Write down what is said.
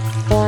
Bye.